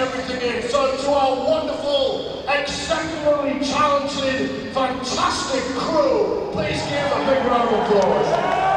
everything in. So to our wonderful, exceptionally talented, fantastic crew, please give a big round of applause.